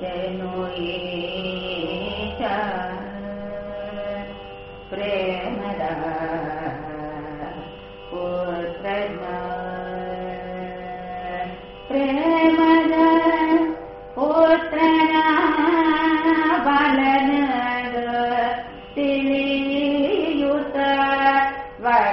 ചരണോയേ പ്രേമദാ